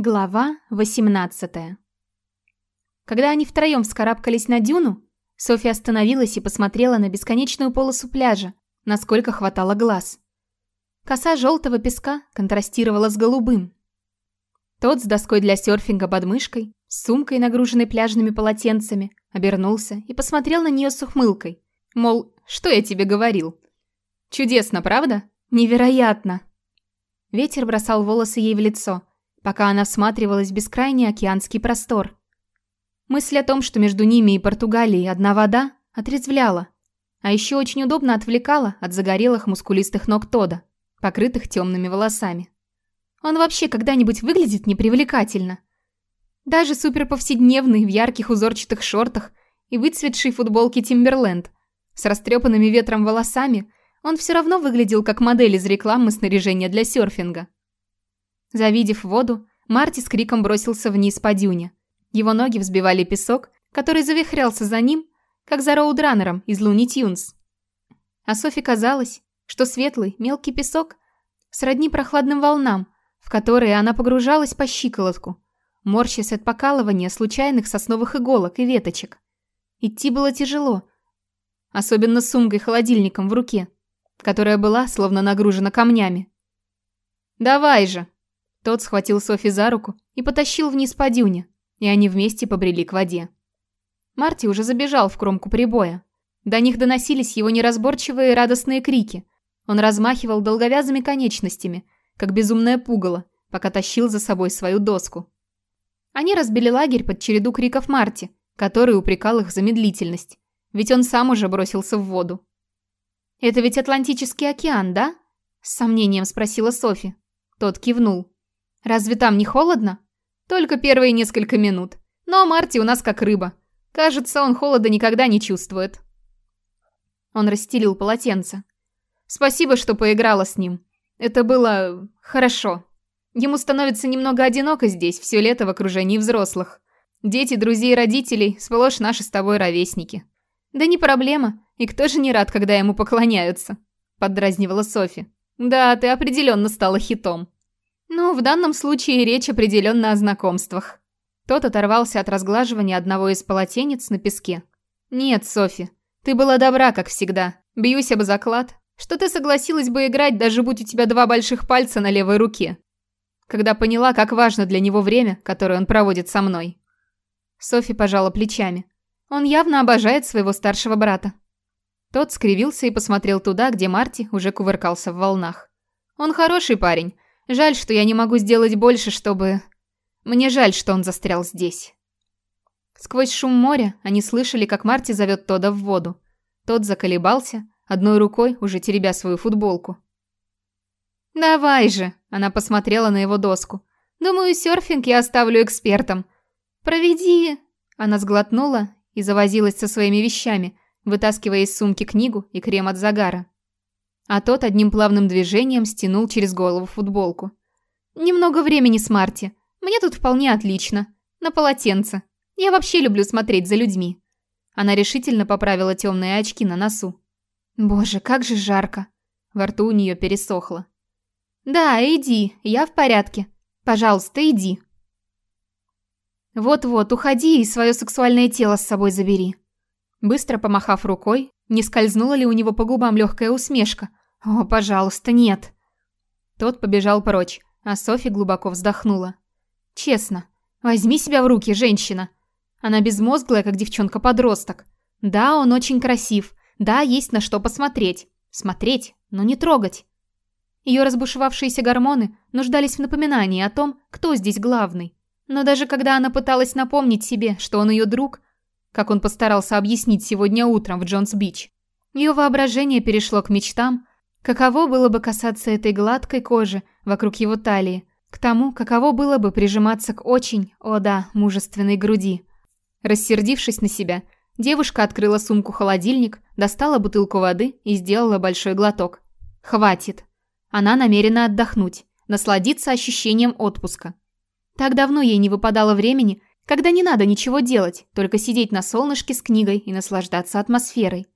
Глава 18 Когда они втроем вскарабкались на дюну, Софья остановилась и посмотрела на бесконечную полосу пляжа, насколько хватало глаз. Коса желтого песка контрастировала с голубым. Тот с доской для серфинга под мышкой, с сумкой, нагруженной пляжными полотенцами, обернулся и посмотрел на нее с ухмылкой. Мол, что я тебе говорил? Чудесно, правда? Невероятно! Ветер бросал волосы ей в лицо – пока она всматривалась в бескрайний океанский простор. Мысль о том, что между ними и Португалией одна вода, отрезвляла. А еще очень удобно отвлекала от загорелых мускулистых ног Тода, покрытых темными волосами. Он вообще когда-нибудь выглядит непривлекательно. Даже суперповседневный в ярких узорчатых шортах и выцветшей футболке Тимберленд с растрепанными ветром волосами он все равно выглядел как модель из рекламы снаряжения для серфинга. Завидев воду, Марти с криком бросился вниз по дюне. Его ноги взбивали песок, который завихрялся за ним, как за роудраннером из Луни Тюнс. А Софи казалось, что светлый, мелкий песок сродни прохладным волнам, в которые она погружалась по щиколотку, морщась от покалывания случайных сосновых иголок и веточек. Идти было тяжело, особенно с сумкой-холодильником в руке, которая была словно нагружена камнями. «Давай же!» Тот схватил Софи за руку и потащил вниз по дюне, и они вместе побрели к воде. Марти уже забежал в кромку прибоя. До них доносились его неразборчивые радостные крики. Он размахивал долговязыми конечностями, как безумное пугало, пока тащил за собой свою доску. Они разбили лагерь под череду криков Марти, который упрекал их за медлительность, ведь он сам уже бросился в воду. «Это ведь Атлантический океан, да?» – с сомнением спросила Софи. Тот кивнул. Разве там не холодно? Только первые несколько минут. Но Марти у нас как рыба. Кажется, он холода никогда не чувствует. Он расстелил полотенце. Спасибо, что поиграла с ним. Это было... хорошо. Ему становится немного одиноко здесь, все лето в окружении взрослых. Дети, друзей родителей – сплошь наши с тобой ровесники. Да не проблема, и кто же не рад, когда ему поклоняются? Поддразнивала Софи. Да, ты определенно стала хитом. Ну, в данном случае речь определенно о знакомствах. Тот оторвался от разглаживания одного из полотенец на песке. «Нет, Софи, ты была добра, как всегда. Бьюсь об заклад, что ты согласилась бы играть, даже будь у тебя два больших пальца на левой руке. Когда поняла, как важно для него время, которое он проводит со мной». Софи пожала плечами. Он явно обожает своего старшего брата. Тот скривился и посмотрел туда, где Марти уже кувыркался в волнах. «Он хороший парень, Жаль, что я не могу сделать больше, чтобы... Мне жаль, что он застрял здесь. Сквозь шум моря они слышали, как Марти зовет Тода в воду. Тот заколебался, одной рукой уже теребя свою футболку. «Давай же!» – она посмотрела на его доску. «Думаю, серфинг я оставлю экспертам. Проведи...» Она сглотнула и завозилась со своими вещами, вытаскивая из сумки книгу и крем от загара а тот одним плавным движением стянул через голову футболку. «Немного времени с Марти. Мне тут вполне отлично. На полотенце. Я вообще люблю смотреть за людьми». Она решительно поправила темные очки на носу. «Боже, как же жарко!» Во рту у нее пересохло. «Да, иди, я в порядке. Пожалуйста, иди». «Вот-вот, уходи и свое сексуальное тело с собой забери». Быстро помахав рукой, не скользнула ли у него по губам легкая усмешка, «О, пожалуйста, нет!» Тот побежал прочь, а Софи глубоко вздохнула. «Честно, возьми себя в руки, женщина!» Она безмозглая, как девчонка-подросток. Да, он очень красив. Да, есть на что посмотреть. Смотреть, но не трогать. Ее разбушевавшиеся гормоны нуждались в напоминании о том, кто здесь главный. Но даже когда она пыталась напомнить себе, что он ее друг, как он постарался объяснить сегодня утром в Джонс-Бич, ее воображение перешло к мечтам Каково было бы касаться этой гладкой кожи вокруг его талии, к тому, каково было бы прижиматься к очень, о да, мужественной груди. Рассердившись на себя, девушка открыла сумку-холодильник, достала бутылку воды и сделала большой глоток. Хватит. Она намерена отдохнуть, насладиться ощущением отпуска. Так давно ей не выпадало времени, когда не надо ничего делать, только сидеть на солнышке с книгой и наслаждаться атмосферой.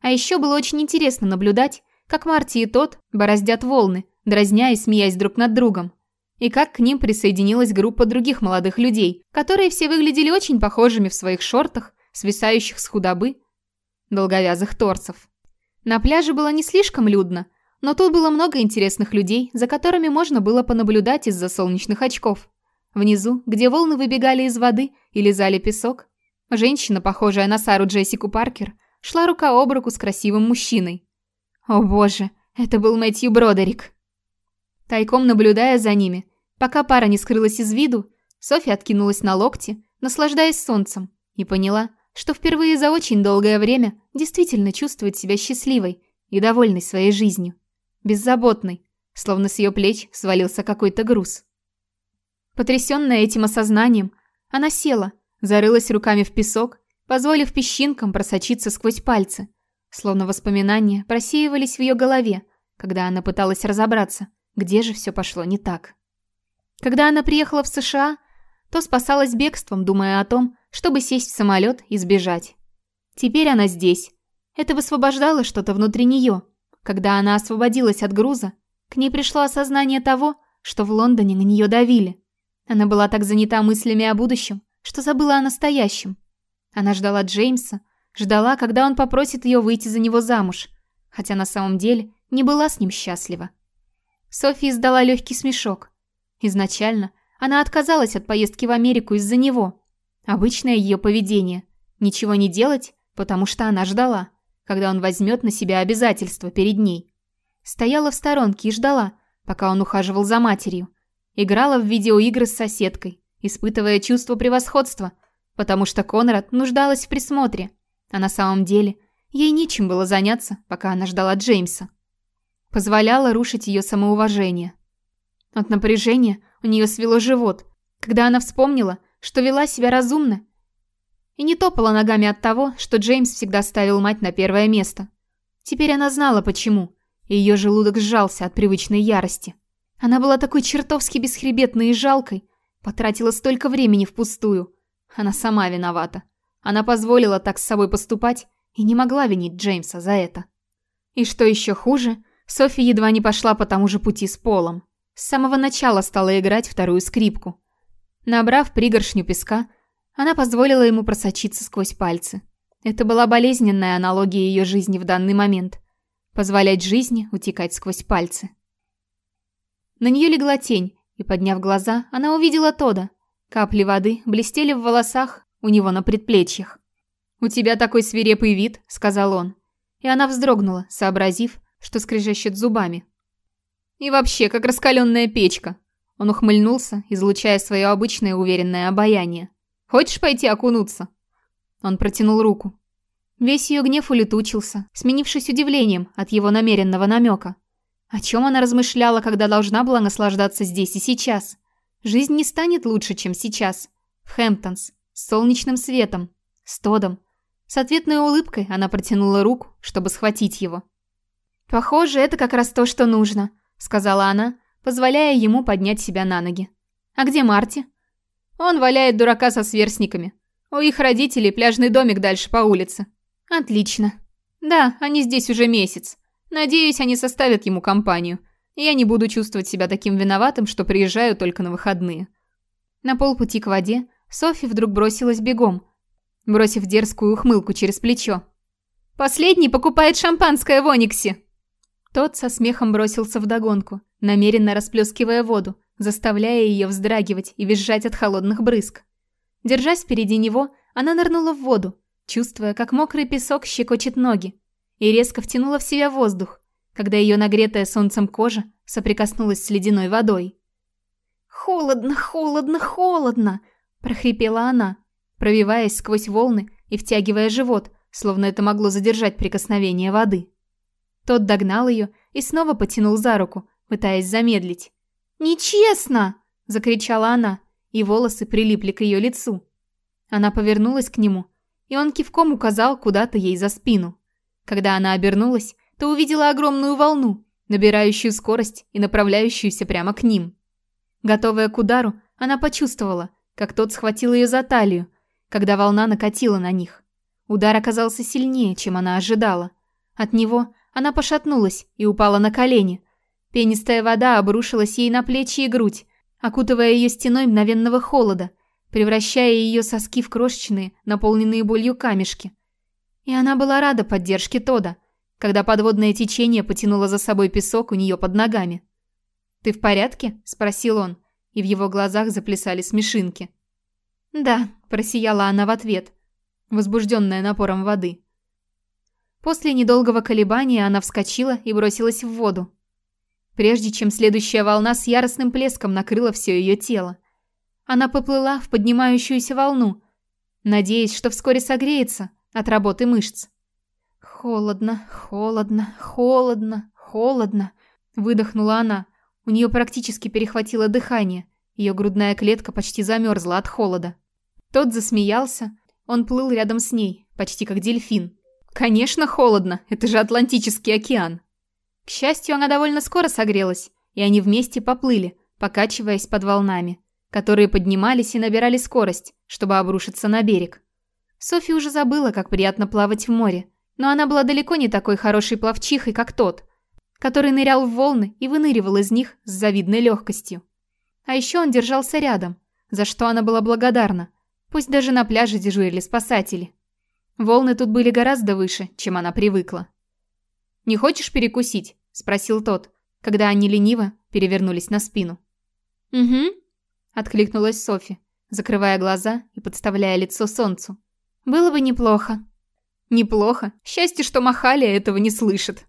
А еще было очень интересно наблюдать, как Марти и тот бороздят волны, дразня и смеясь друг над другом. и как к ним присоединилась группа других молодых людей, которые все выглядели очень похожими в своих шортах, свисающих с худобы, долговязых торсов. На пляже было не слишком людно, но тут было много интересных людей, за которыми можно было понаблюдать из-за солнечных очков. Внизу, где волны выбегали из воды и лизали песок, женщина, похожая на Сару Джессику Паркер, шла рука об руку с красивым мужчиной. О боже, это был Мэтью Бродерик. Тайком наблюдая за ними, пока пара не скрылась из виду, Софья откинулась на локти, наслаждаясь солнцем, и поняла, что впервые за очень долгое время действительно чувствует себя счастливой и довольной своей жизнью. Беззаботной, словно с ее плеч свалился какой-то груз. Потрясенная этим осознанием, она села, зарылась руками в песок, позволив песчинкам просочиться сквозь пальцы, словно воспоминания просеивались в ее голове, когда она пыталась разобраться, где же все пошло не так. Когда она приехала в США, то спасалась бегством, думая о том, чтобы сесть в самолет и сбежать. Теперь она здесь. Это высвобождало что-то внутри нее. Когда она освободилась от груза, к ней пришло осознание того, что в Лондоне на нее давили. Она была так занята мыслями о будущем, что забыла о настоящем. Она ждала Джеймса, ждала, когда он попросит ее выйти за него замуж, хотя на самом деле не была с ним счастлива. София издала легкий смешок. Изначально она отказалась от поездки в Америку из-за него. Обычное ее поведение. Ничего не делать, потому что она ждала, когда он возьмет на себя обязательства перед ней. Стояла в сторонке и ждала, пока он ухаживал за матерью, Играла в видеоигры с соседкой, испытывая чувство превосходства, потому что Конрад нуждалась в присмотре, а на самом деле ей нечем было заняться, пока она ждала Джеймса. Позволяла рушить ее самоуважение. От напряжения у нее свело живот, когда она вспомнила, что вела себя разумно и не топала ногами от того, что Джеймс всегда ставил мать на первое место. Теперь она знала почему, и ее желудок сжался от привычной ярости. Она была такой чертовски бесхребетной и жалкой, потратила столько времени впустую. Она сама виновата. Она позволила так с собой поступать и не могла винить Джеймса за это. И что еще хуже, Софи едва не пошла по тому же пути с Полом. С самого начала стала играть вторую скрипку. Набрав пригоршню песка, она позволила ему просочиться сквозь пальцы. Это была болезненная аналогия ее жизни в данный момент. Позволять жизни утекать сквозь пальцы. На нее легла тень, и, подняв глаза, она увидела Тода. Капли воды блестели в волосах у него на предплечьях. «У тебя такой свирепый вид», — сказал он. И она вздрогнула, сообразив, что скрежещет зубами. «И вообще, как раскаленная печка». Он ухмыльнулся, излучая свое обычное уверенное обаяние. «Хочешь пойти окунуться?» Он протянул руку. Весь ее гнев улетучился, сменившись удивлением от его намеренного намека. О чем она размышляла, когда должна была наслаждаться здесь и сейчас? Жизнь не станет лучше, чем сейчас. В Хэмптонс, с солнечным светом, с Тодом. С ответной улыбкой она протянула руку, чтобы схватить его. «Похоже, это как раз то, что нужно», — сказала она, позволяя ему поднять себя на ноги. «А где Марти?» «Он валяет дурака со сверстниками. У их родителей пляжный домик дальше по улице». «Отлично. Да, они здесь уже месяц. Надеюсь, они составят ему компанию. Я не буду чувствовать себя таким виноватым, что приезжаю только на выходные. На полпути к воде Софи вдруг бросилась бегом, бросив дерзкую ухмылку через плечо. «Последний покупает шампанское в Ониксе!» Тот со смехом бросился вдогонку, намеренно расплескивая воду, заставляя ее вздрагивать и визжать от холодных брызг. Держась впереди него, она нырнула в воду, чувствуя, как мокрый песок щекочет ноги, и резко втянула в себя воздух, когда ее нагретая солнцем кожа соприкоснулась с ледяной водой. «Холодно, холодно, холодно!» – прохрипела она, пробиваясь сквозь волны и втягивая живот, словно это могло задержать прикосновение воды. Тот догнал ее и снова потянул за руку, пытаясь замедлить. «Нечестно!» – закричала она, и волосы прилипли к ее лицу. Она повернулась к нему, и он кивком указал куда-то ей за спину. Когда она обернулась, то увидела огромную волну, набирающую скорость и направляющуюся прямо к ним. Готовая к удару, она почувствовала, как тот схватил ее за талию, когда волна накатила на них. Удар оказался сильнее, чем она ожидала. От него она пошатнулась и упала на колени. Пенистая вода обрушилась ей на плечи и грудь, окутывая ее стеной мгновенного холода, превращая ее соски в крошечные, наполненные болью камешки. И она была рада поддержке Тода, когда подводное течение потянуло за собой песок у нее под ногами. «Ты в порядке?» – спросил он, и в его глазах заплясали смешинки. «Да», – просияла она в ответ, возбужденная напором воды. После недолгого колебания она вскочила и бросилась в воду. Прежде чем следующая волна с яростным плеском накрыла все ее тело. Она поплыла в поднимающуюся волну, надеясь, что вскоре согреется от работы мышц. «Холодно, холодно, холодно, холодно», – выдохнула она. У нее практически перехватило дыхание, ее грудная клетка почти замерзла от холода. Тот засмеялся, он плыл рядом с ней, почти как дельфин. «Конечно, холодно, это же Атлантический океан!» К счастью, она довольно скоро согрелась, и они вместе поплыли, покачиваясь под волнами, которые поднимались и набирали скорость, чтобы обрушиться на берег. Софи уже забыла, как приятно плавать в море, но она была далеко не такой хорошей пловчихой, как тот, который нырял в волны и выныривал из них с завидной легкостью. А еще он держался рядом, за что она была благодарна, пусть даже на пляже дежурили спасатели. Волны тут были гораздо выше, чем она привыкла. «Не хочешь перекусить?» – спросил тот, когда они лениво перевернулись на спину. «Угу», – откликнулась Софи, закрывая глаза и подставляя лицо солнцу. «Было бы неплохо». «Неплохо. Счастье, что Махалия этого не слышит».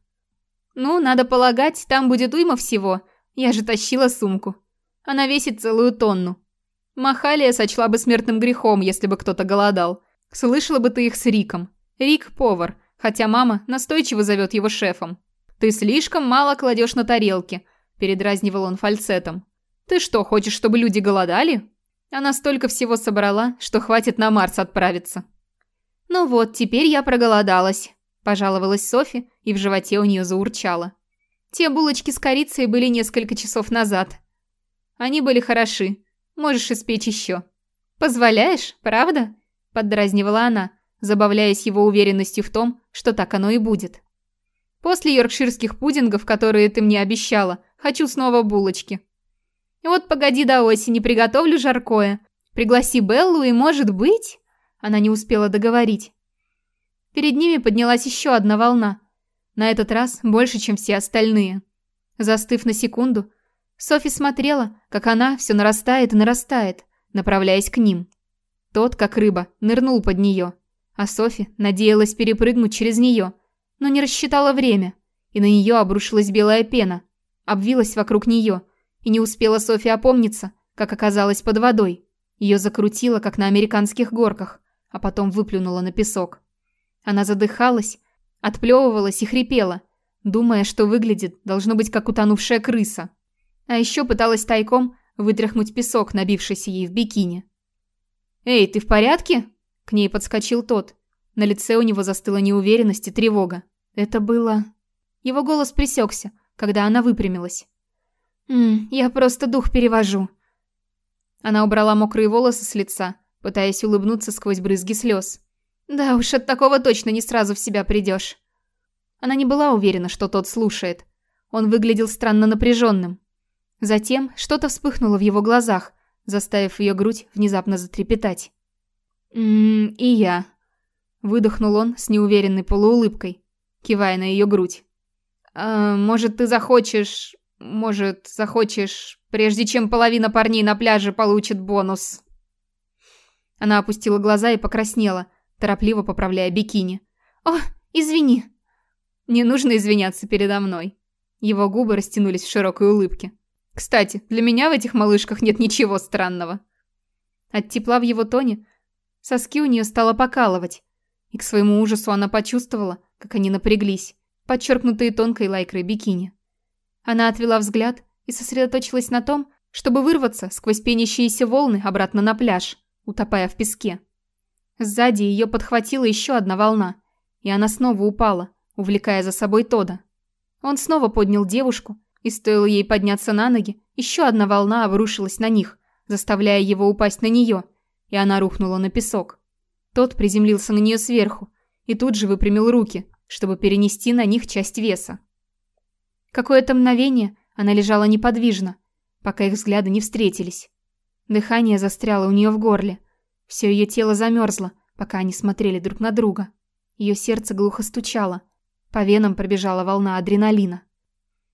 «Ну, надо полагать, там будет уйма всего. Я же тащила сумку. Она весит целую тонну. Махалия сочла бы смертным грехом, если бы кто-то голодал. Слышала бы ты их с Риком. Рик – повар, хотя мама настойчиво зовет его шефом. «Ты слишком мало кладешь на тарелки», – передразнивал он фальцетом. «Ты что, хочешь, чтобы люди голодали?» Она столько всего собрала, что хватит на Марс отправиться. «Ну вот, теперь я проголодалась», – пожаловалась Софи, и в животе у нее заурчало. Те булочки с корицей были несколько часов назад. Они были хороши. Можешь испечь еще. Позволяешь, правда? Поддразнивала она, забавляясь его уверенностью в том, что так оно и будет. После йоркширских пудингов, которые ты мне обещала, хочу снова булочки. Вот погоди до осени, приготовлю жаркое. Пригласи Беллу и, может быть... Она не успела договорить. Перед ними поднялась еще одна волна. На этот раз больше, чем все остальные. Застыв на секунду, Софи смотрела, как она все нарастает и нарастает, направляясь к ним. Тот, как рыба, нырнул под нее, а Софи надеялась перепрыгнуть через нее, но не рассчитала время, и на нее обрушилась белая пена, обвилась вокруг нее, и не успела Софи опомниться, как оказалась под водой. Ее закрутило, как на американских горках, а потом выплюнуло на песок. Она задыхалась, отплевывалась и хрипела, думая, что выглядит, должно быть, как утонувшая крыса. А еще пыталась тайком вытряхнуть песок, набившийся ей в бикини. «Эй, ты в порядке?» К ней подскочил тот. На лице у него застыла неуверенность и тревога. Это было... Его голос пресекся, когда она выпрямилась. «Ммм, я просто дух перевожу». Она убрала мокрые волосы с лица, пытаясь улыбнуться сквозь брызги слез. «Да уж, от такого точно не сразу в себя придешь». Она не была уверена, что тот слушает. Он выглядел странно напряженным. Затем что-то вспыхнуло в его глазах, заставив ее грудь внезапно затрепетать. «Ммм, и я», — выдохнул он с неуверенной полуулыбкой, кивая на ее грудь. «А, «Может, ты захочешь... Может, захочешь, прежде чем половина парней на пляже получит бонус?» Она опустила глаза и покраснела, торопливо поправляя бикини. «О, извини!» «Не нужно извиняться передо мной». Его губы растянулись в широкой улыбке. Кстати, для меня в этих малышках нет ничего странного. От тепла в его тоне соски у нее стало покалывать, и к своему ужасу она почувствовала, как они напряглись, подчеркнутые тонкой лайкрой бикини. Она отвела взгляд и сосредоточилась на том, чтобы вырваться сквозь пенящиеся волны обратно на пляж, утопая в песке. Сзади ее подхватила еще одна волна, и она снова упала, увлекая за собой Тода. Он снова поднял девушку, и стоило ей подняться на ноги, еще одна волна обрушилась на них, заставляя его упасть на нее, и она рухнула на песок. Тот приземлился на нее сверху и тут же выпрямил руки, чтобы перенести на них часть веса. Какое-то мгновение она лежала неподвижно, пока их взгляды не встретились. Дыхание застряло у нее в горле. Все ее тело замерзло, пока они смотрели друг на друга. Ее сердце глухо стучало. По венам пробежала волна адреналина.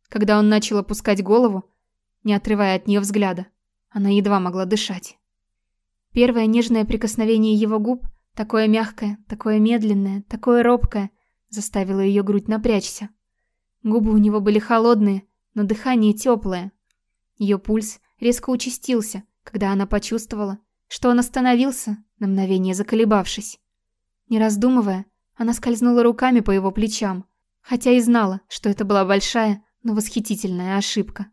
Когда он начал опускать голову, не отрывая от нее взгляда, она едва могла дышать. Первое нежное прикосновение его губ, такое мягкое, такое медленное, такое робкое, заставило ее грудь напрячься. Губы у него были холодные, но дыхание теплое. Ее пульс резко участился, когда она почувствовала, что он остановился, на мгновение заколебавшись. Не раздумывая, она скользнула руками по его плечам, хотя и знала, что это была большая, но восхитительная ошибка.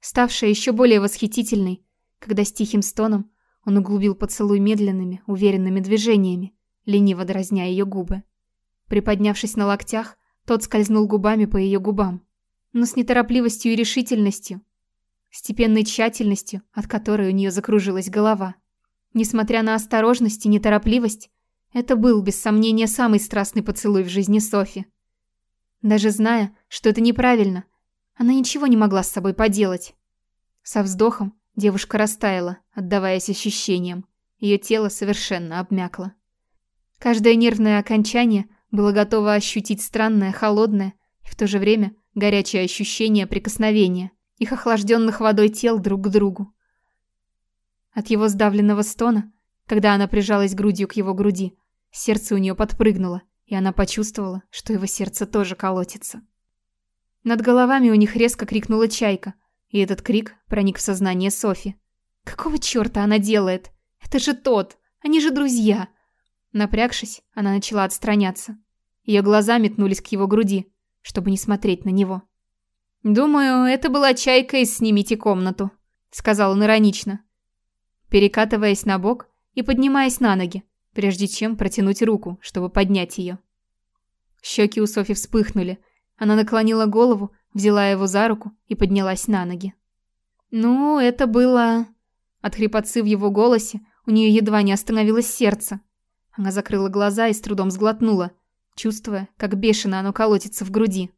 Ставшая еще более восхитительной, когда с тихим стоном он углубил поцелуй медленными, уверенными движениями, лениво дразня ее губы. Приподнявшись на локтях, тот скользнул губами по ее губам, но с неторопливостью и решительностью, степенной тщательностью, от которой у нее закружилась голова. Несмотря на осторожность и неторопливость, это был, без сомнения, самый страстный поцелуй в жизни Софи. Даже зная, что это неправильно, она ничего не могла с собой поделать. Со вздохом девушка растаяла, отдаваясь ощущениям. Ее тело совершенно обмякло. Каждое нервное окончание было готово ощутить странное, холодное и в то же время горячее ощущение прикосновения их охлажденных водой тел друг к другу. От его сдавленного стона, когда она прижалась грудью к его груди, сердце у нее подпрыгнуло, и она почувствовала, что его сердце тоже колотится. Над головами у них резко крикнула чайка, и этот крик проник в сознание Софи. «Какого черта она делает? Это же тот! Они же друзья!» Напрягшись, она начала отстраняться. Ее глаза метнулись к его груди, чтобы не смотреть на него. «Думаю, это была чайка из «Снимите комнату», — сказал он иронично, перекатываясь на бок и поднимаясь на ноги, прежде чем протянуть руку, чтобы поднять ее. Щеки у Софи вспыхнули. Она наклонила голову, взяла его за руку и поднялась на ноги. «Ну, это было...» От хрипотцы в его голосе у нее едва не остановилось сердце. Она закрыла глаза и с трудом сглотнула, чувствуя, как бешено оно колотится в груди.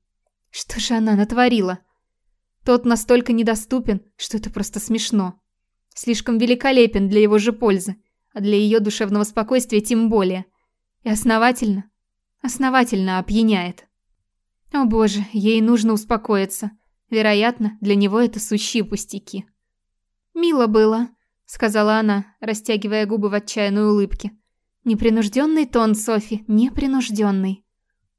Что же она натворила? Тот настолько недоступен, что это просто смешно. Слишком великолепен для его же пользы, а для ее душевного спокойствия тем более. И основательно, основательно опьяняет. О боже, ей нужно успокоиться. Вероятно, для него это сущие пустяки. «Мило было», — сказала она, растягивая губы в отчаянной улыбке. «Непринужденный тон, Софи, непринужденный».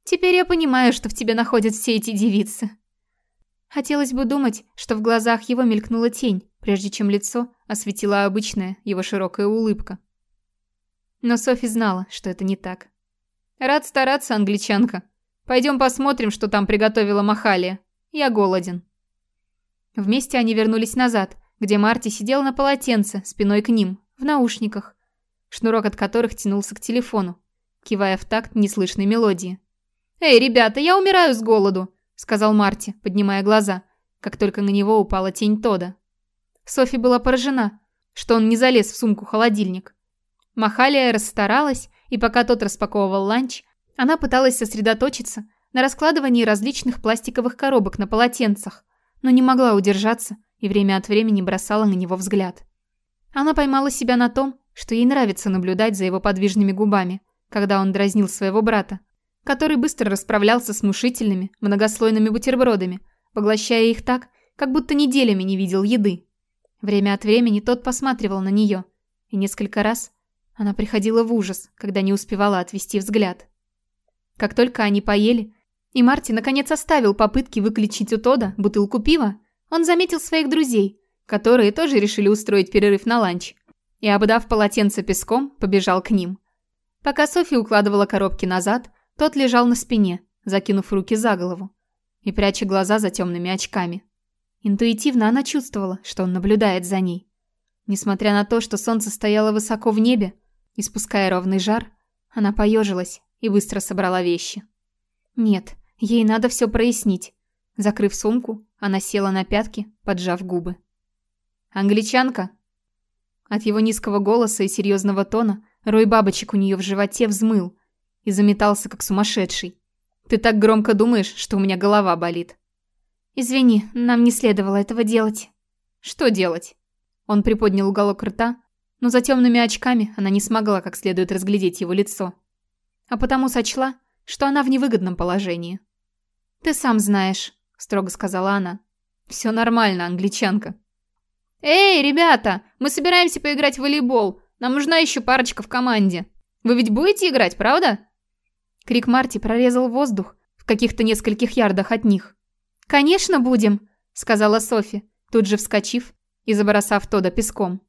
Теперь я понимаю, что в тебе находят все эти девицы. Хотелось бы думать, что в глазах его мелькнула тень, прежде чем лицо осветила обычная его широкая улыбка. Но Софи знала, что это не так. «Рад стараться, англичанка. Пойдем посмотрим, что там приготовила Махалия. Я голоден». Вместе они вернулись назад, где Марти сидел на полотенце, спиной к ним, в наушниках, шнурок от которых тянулся к телефону, кивая в такт неслышной мелодии. «Эй, ребята, я умираю с голоду», — сказал Марти, поднимая глаза, как только на него упала тень Тода. Софи была поражена, что он не залез в сумку-холодильник. Махалия расстаралась, и пока тот распаковывал ланч, она пыталась сосредоточиться на раскладывании различных пластиковых коробок на полотенцах, но не могла удержаться и время от времени бросала на него взгляд. Она поймала себя на том, что ей нравится наблюдать за его подвижными губами, когда он дразнил своего брата, который быстро расправлялся с внушительными, многослойными бутербродами, поглощая их так, как будто неделями не видел еды. Время от времени тот посматривал на нее, и несколько раз она приходила в ужас, когда не успевала отвести взгляд. Как только они поели, и Марти наконец оставил попытки выключить у Тода бутылку пива, он заметил своих друзей, которые тоже решили устроить перерыв на ланч, и, обдав полотенце песком, побежал к ним. Пока Софи укладывала коробки назад, тот лежал на спине, закинув руки за голову и пряча глаза за темными очками. Интуитивно она чувствовала, что он наблюдает за ней. Несмотря на то, что солнце стояло высоко в небе, испуская ровный жар, она поежилась и быстро собрала вещи. Нет, ей надо все прояснить. Закрыв сумку, она села на пятки, поджав губы. «Англичанка?» От его низкого голоса и серьезного тона рой бабочек у нее в животе взмыл, и заметался, как сумасшедший. «Ты так громко думаешь, что у меня голова болит». «Извини, нам не следовало этого делать». Что делать? Он приподнял уголок рта, но за темными очками она не смогла как следует разглядеть его лицо. А потому сочла, что она в невыгодном положении. «Ты сам знаешь», — строго сказала она. «Все нормально, англичанка». «Эй, ребята, мы собираемся поиграть в волейбол. Нам нужна еще парочка в команде. Вы ведь будете играть, правда?» Крик Марти прорезал воздух в каких-то нескольких ярдах от них. «Конечно будем», — сказала Софи, тут же вскочив и забросав Тода песком.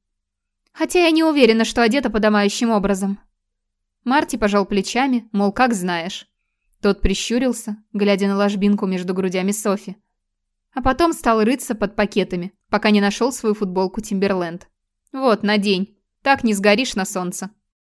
«Хотя я не уверена, что одета подобающим образом». Марти пожал плечами, мол, как знаешь. Тот прищурился, глядя на ложбинку между грудями Софи. А потом стал рыться под пакетами, пока не нашел свою футболку Тимберленд. «Вот, надень. Так не сгоришь на солнце».